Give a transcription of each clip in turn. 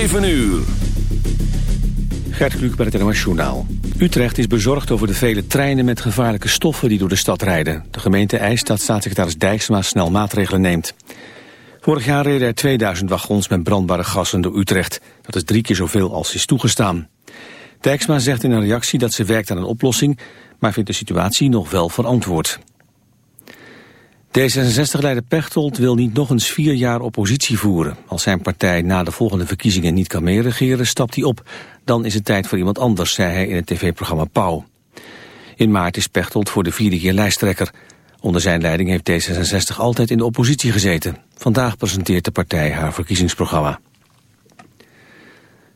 7 uur. Gert Kluk bij het NOS Journaal. Utrecht is bezorgd over de vele treinen met gevaarlijke stoffen die door de stad rijden. De gemeente eist dat staatssecretaris Dijksma snel maatregelen neemt. Vorig jaar reden er 2000 wagons met brandbare gassen door Utrecht. Dat is drie keer zoveel als is toegestaan. Dijksma zegt in een reactie dat ze werkt aan een oplossing... maar vindt de situatie nog wel verantwoord. D66-leider Pechtold wil niet nog eens vier jaar oppositie voeren. Als zijn partij na de volgende verkiezingen niet kan meeregeren, stapt hij op. Dan is het tijd voor iemand anders, zei hij in het tv-programma Pauw. In maart is Pechtold voor de vierde keer lijsttrekker. Onder zijn leiding heeft D66 altijd in de oppositie gezeten. Vandaag presenteert de partij haar verkiezingsprogramma.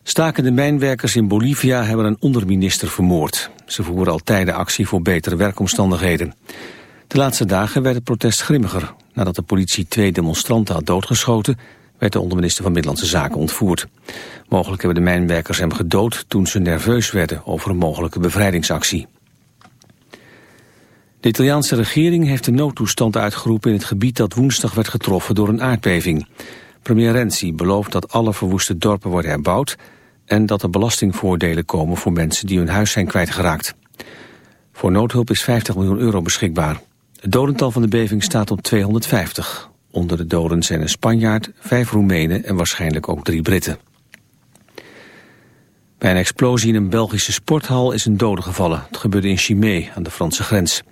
Stakende mijnwerkers in Bolivia hebben een onderminister vermoord. Ze voeren al tijden actie voor betere werkomstandigheden. De laatste dagen werd het protest grimmiger. Nadat de politie twee demonstranten had doodgeschoten... werd de onderminister van Middellandse Zaken ontvoerd. Mogelijk hebben de mijnwerkers hem gedood toen ze nerveus werden... over een mogelijke bevrijdingsactie. De Italiaanse regering heeft de noodtoestand uitgeroepen... in het gebied dat woensdag werd getroffen door een aardbeving. Premier Renzi belooft dat alle verwoeste dorpen worden herbouwd... en dat er belastingvoordelen komen voor mensen die hun huis zijn kwijtgeraakt. Voor noodhulp is 50 miljoen euro beschikbaar. Het dodental van de beving staat op 250. Onder de doden zijn een Spanjaard, vijf Roemenen en waarschijnlijk ook drie Britten. Bij een explosie in een Belgische sporthal is een dode gevallen. Het gebeurde in Chimay, aan de Franse grens.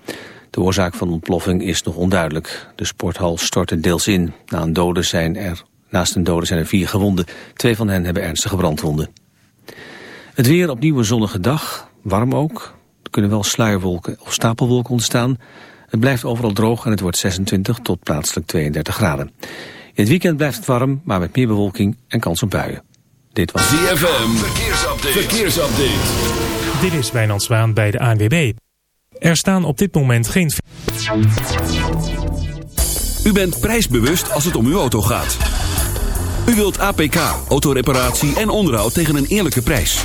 De oorzaak van de ontploffing is nog onduidelijk. De sporthal stortte deels in. Na een dode zijn er, naast een dode zijn er vier gewonden. Twee van hen hebben ernstige brandwonden. Het weer opnieuw een zonnige dag, warm ook. Er kunnen wel sluierwolken of stapelwolken ontstaan. Het blijft overal droog en het wordt 26 tot plaatselijk 32 graden. In het weekend blijft het warm, maar met meer bewolking en kans op buien. Dit was ZFM, verkeersupdate. verkeersupdate. Dit is Wijnand Zwaan bij de ANWB. Er staan op dit moment geen... U bent prijsbewust als het om uw auto gaat. U wilt APK, autoreparatie en onderhoud tegen een eerlijke prijs.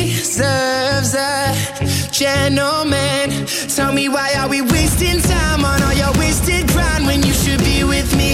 deserves a gentleman. Tell me why are we wasting time on all your wasted grind when you should be with me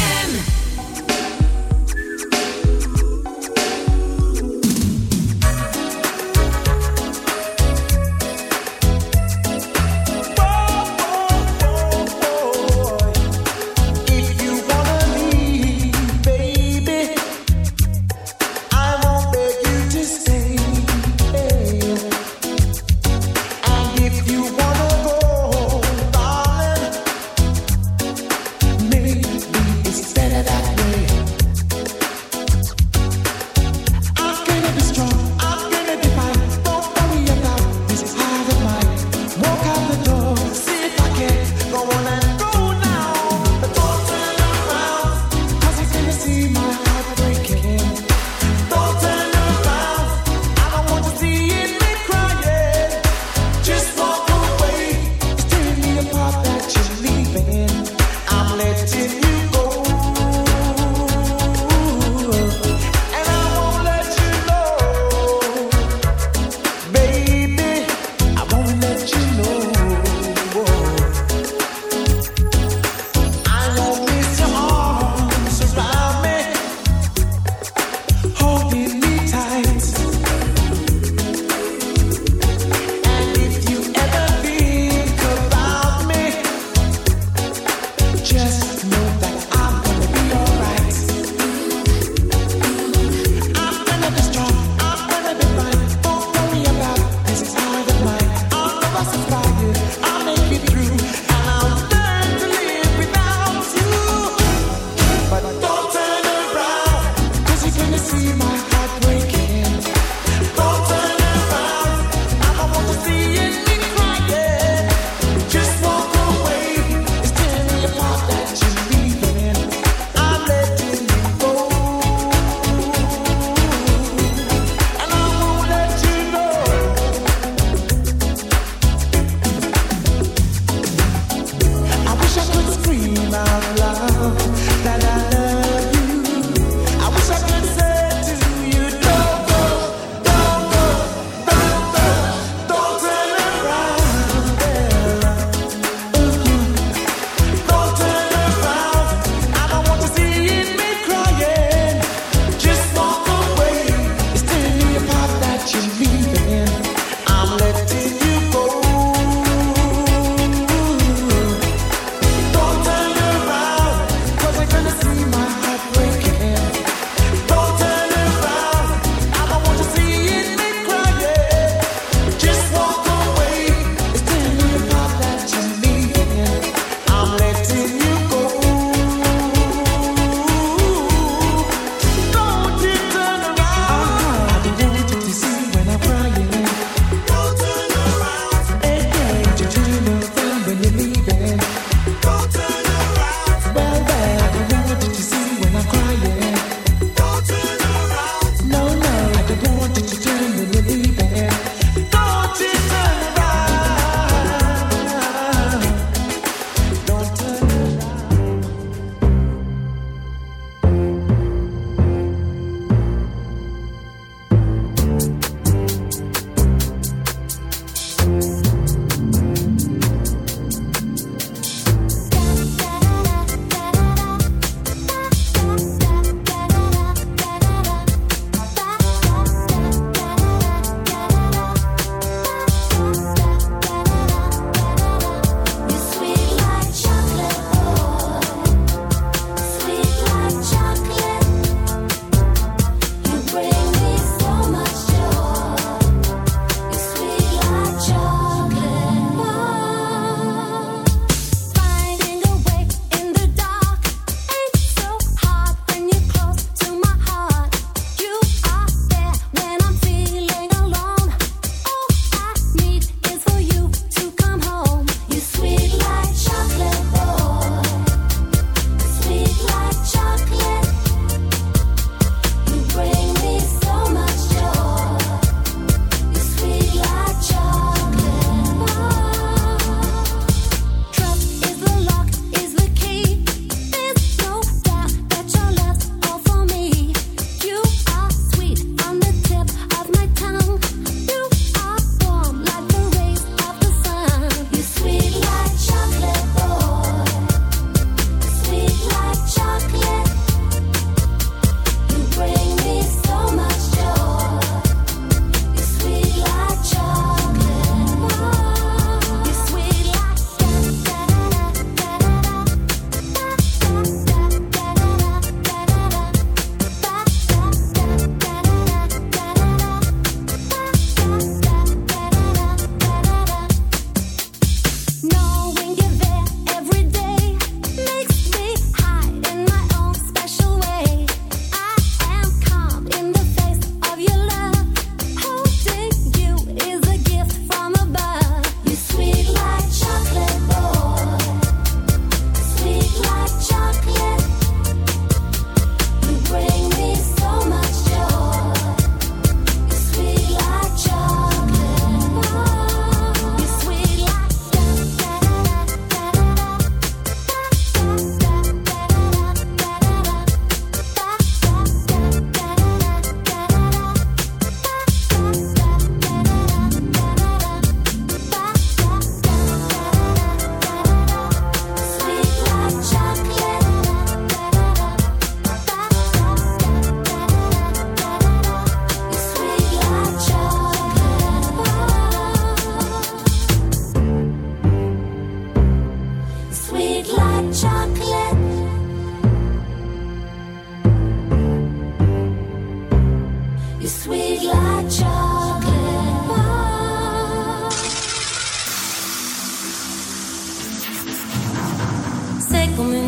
in you.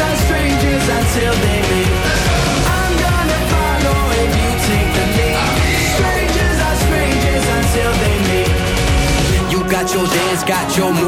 are strangers until they meet. I'm gonna follow and you got your dance, got your move, got your drum.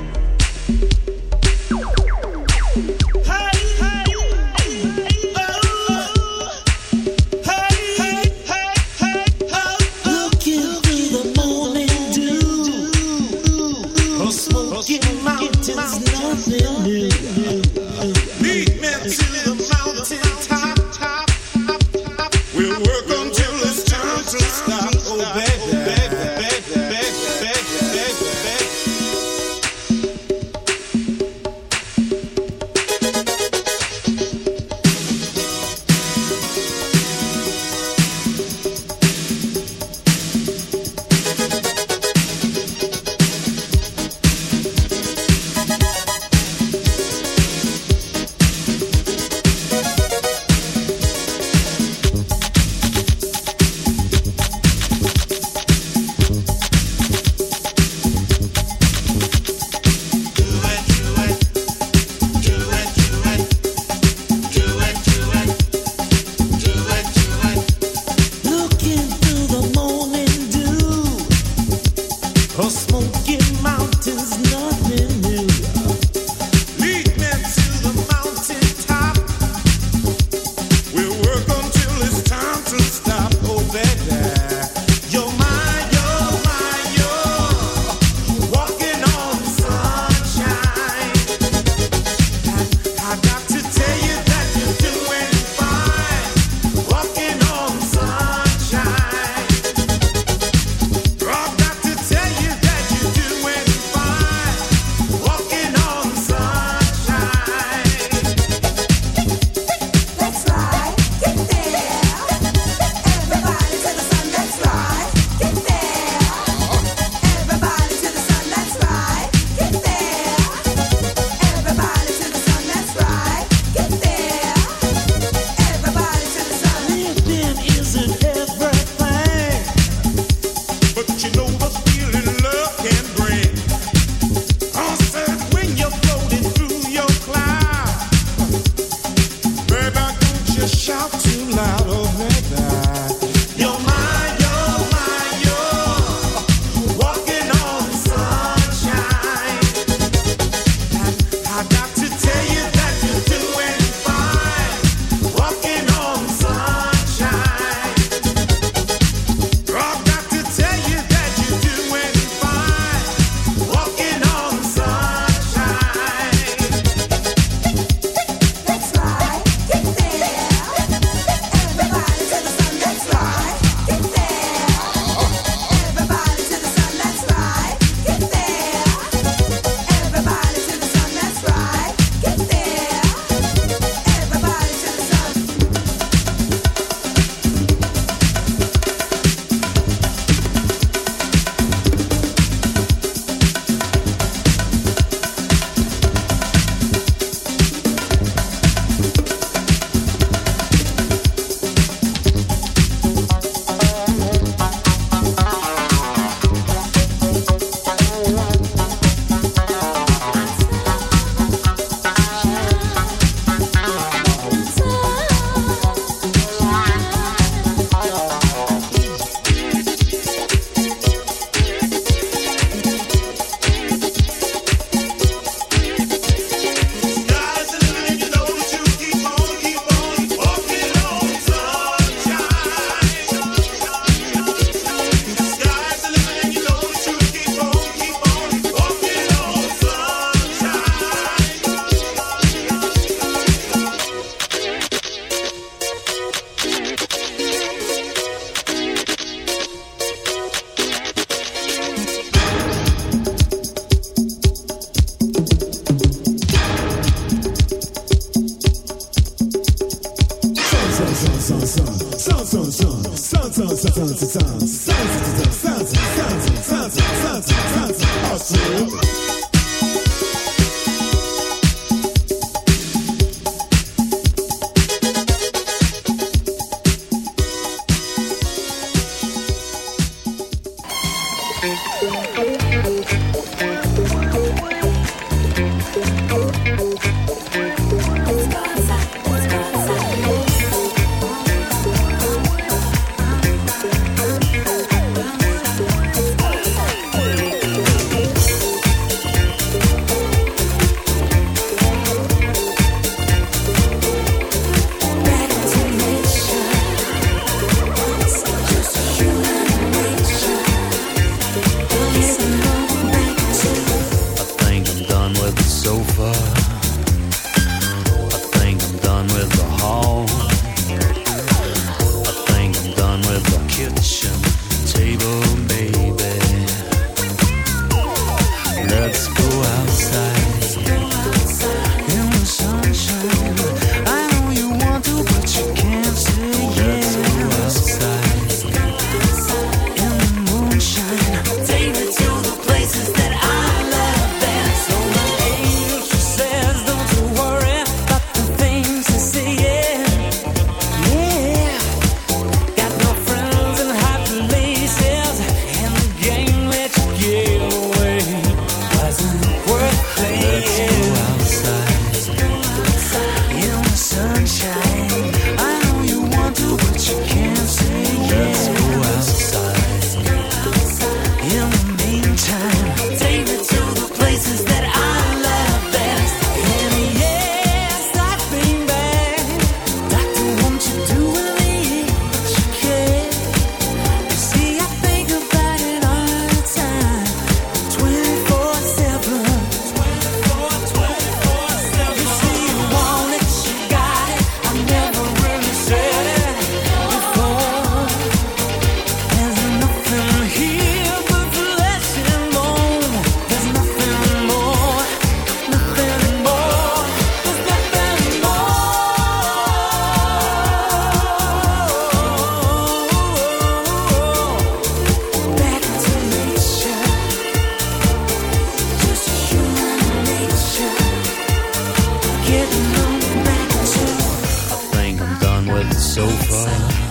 Done with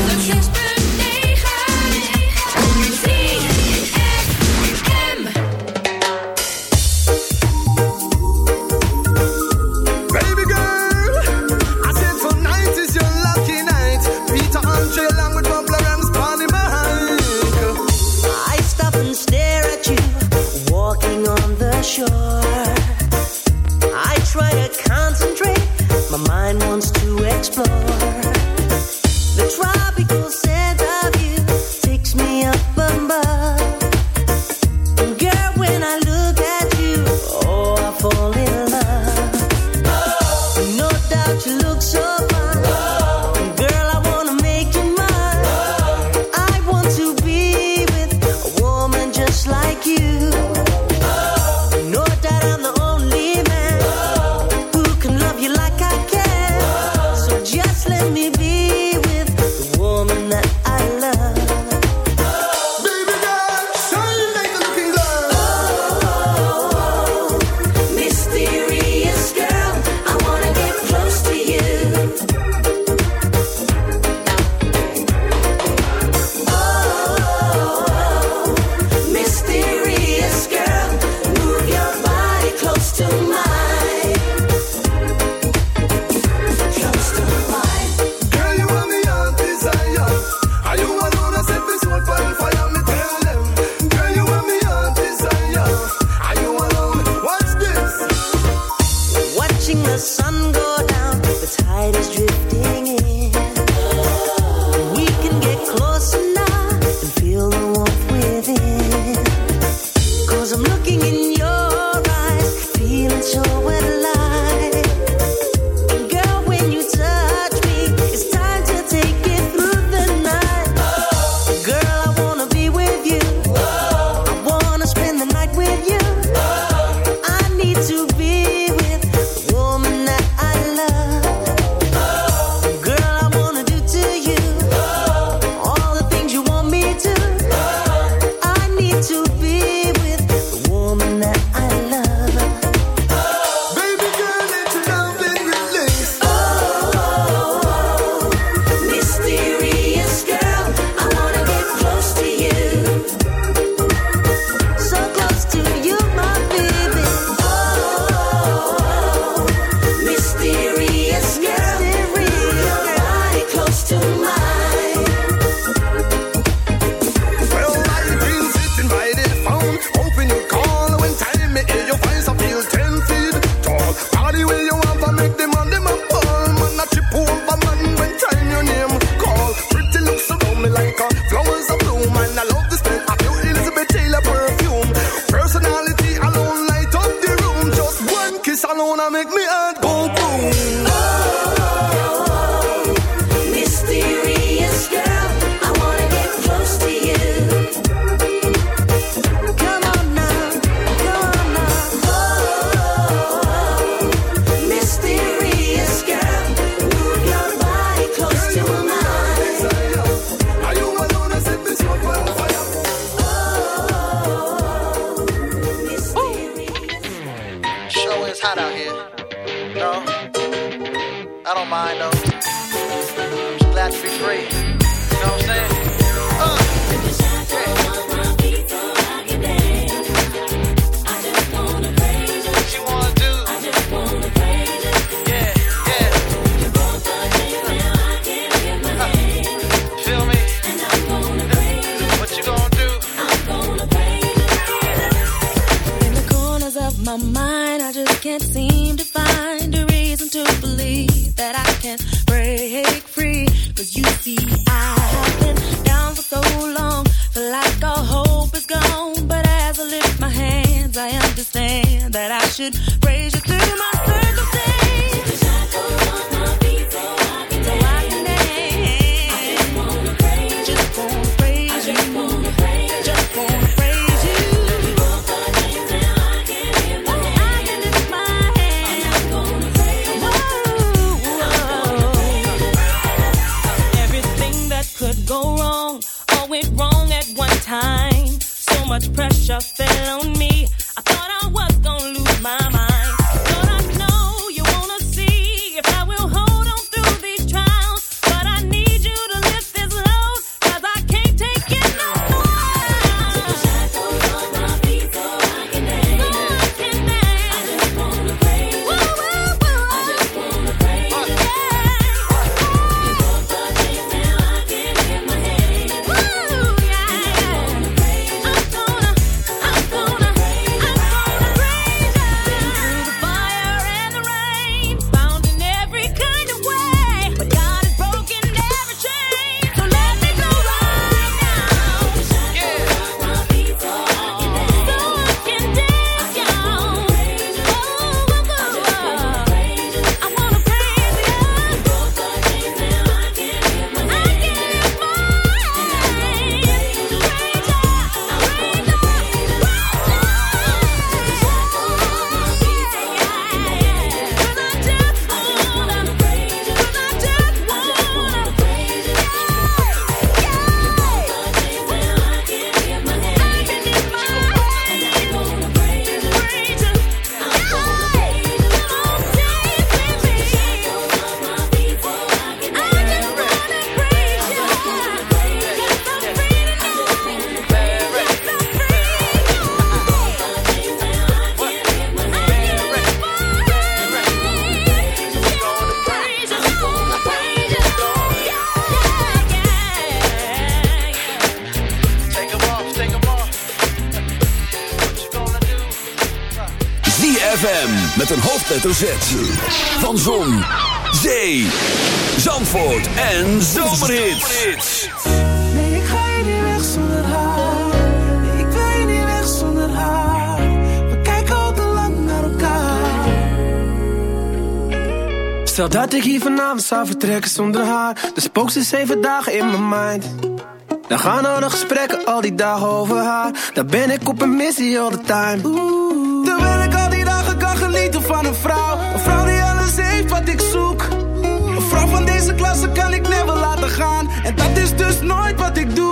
let me be your face. ZFM met een hoofdletter Z. Van Zon, Zee, Zandvoort en Zomerhits. Nee, ik ga je niet weg zonder haar. Ik wil je niet weg zonder haar. We kijken al te lang naar elkaar. Stel dat ik hier vanavond zou vertrekken zonder haar. Dan spookt ze zeven dagen in mijn mind. Dan gaan al de gesprekken al die dagen over haar. Dan ben ik op een missie all the time een vrouw. Een vrouw die alles heeft wat ik zoek. Een vrouw van deze klasse kan ik never laten gaan. En dat is dus nooit wat ik doe.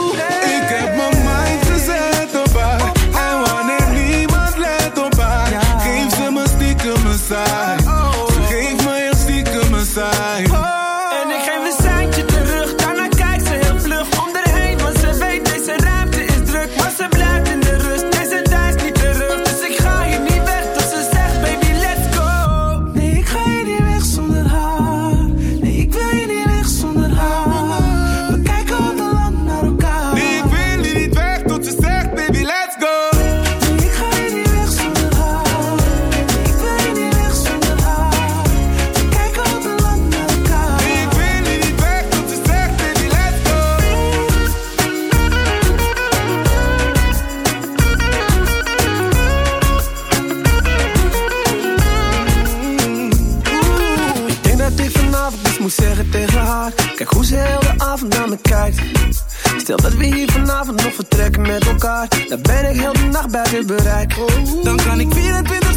Stel dat we hier vanavond nog vertrekken met elkaar. Dan ben ik heel de nacht buiten bereik Dan kan ik 24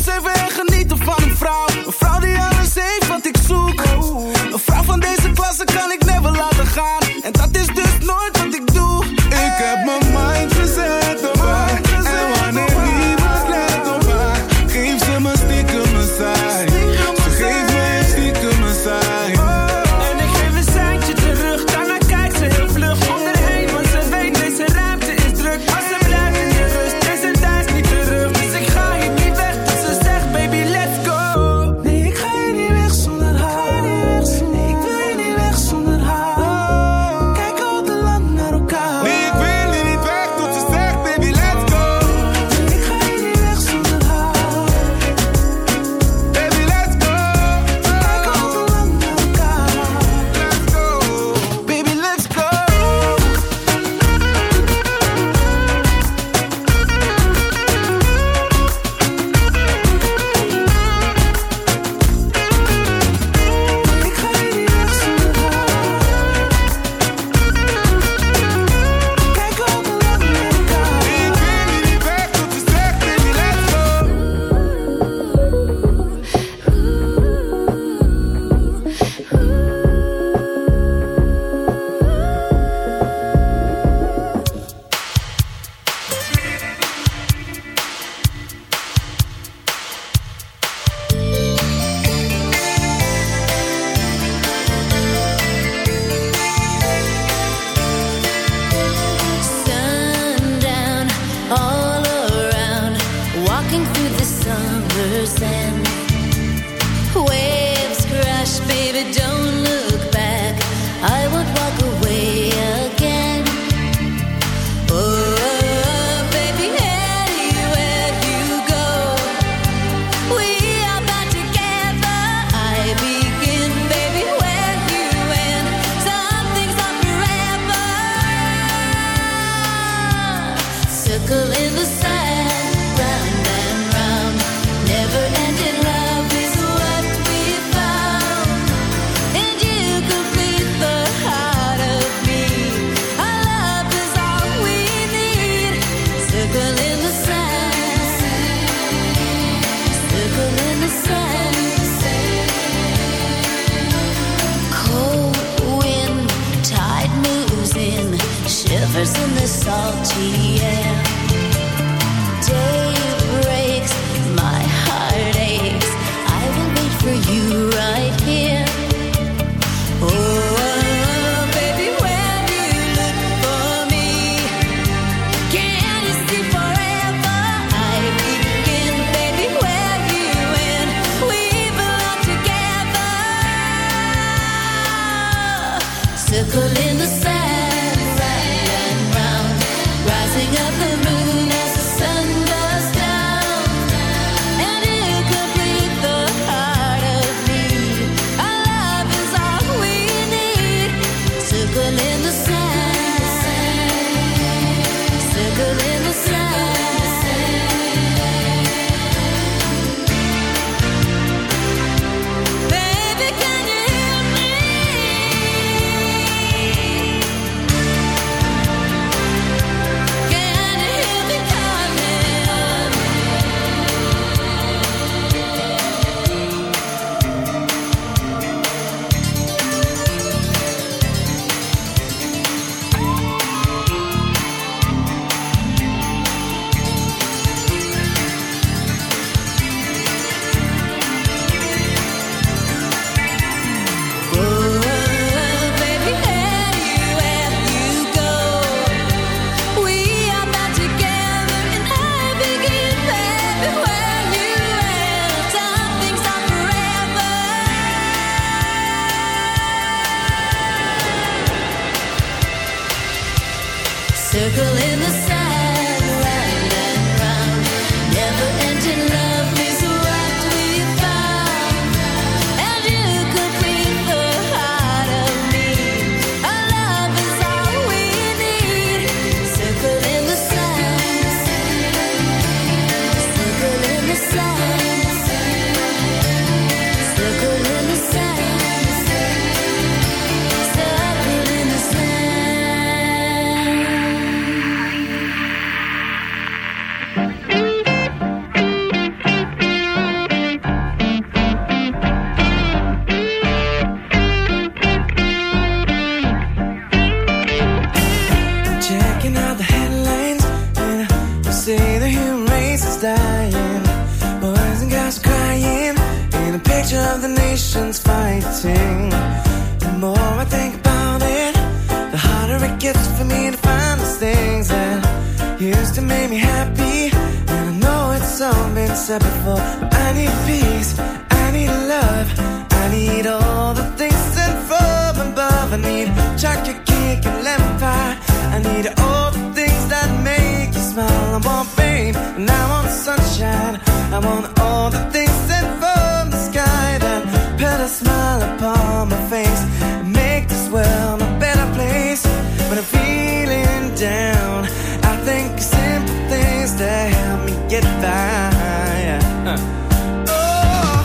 I want all the things sent from the sky that put a smile upon my face and make this world a better place. When I'm feeling down, I think of simple things that help me get by. Uh-huh. Oh,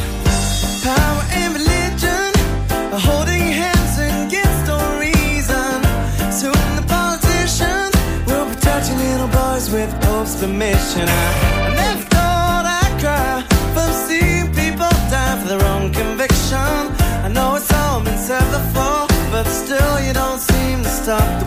power and religion are holding hands and against no reason. So when the politicians will be touching little boys with Pope's permission. stop